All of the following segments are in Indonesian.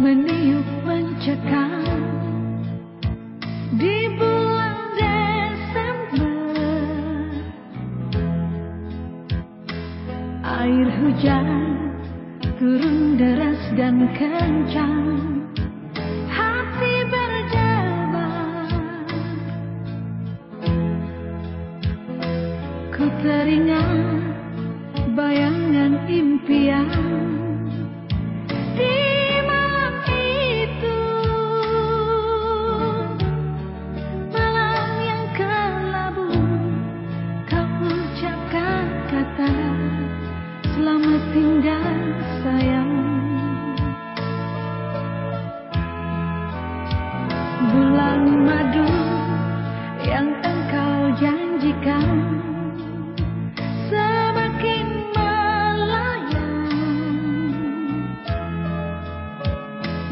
meniup mencekam di bulan Desember air hujan turun deras dan kencang hati berjabat. Ku teringat bayangan impian di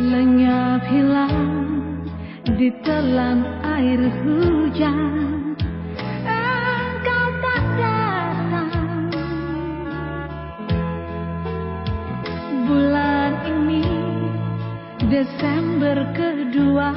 Lenyap hilang ditelan air hujan. Engkau tak datang. Bulan ini Desember kedua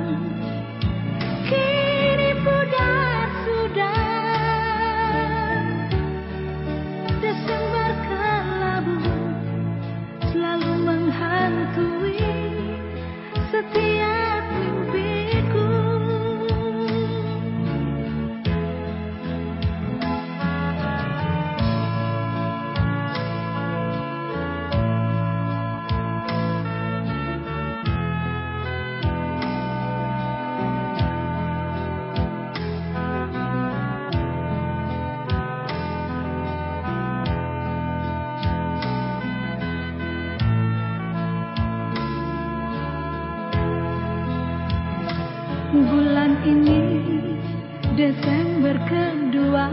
Bulan ini Desember kedua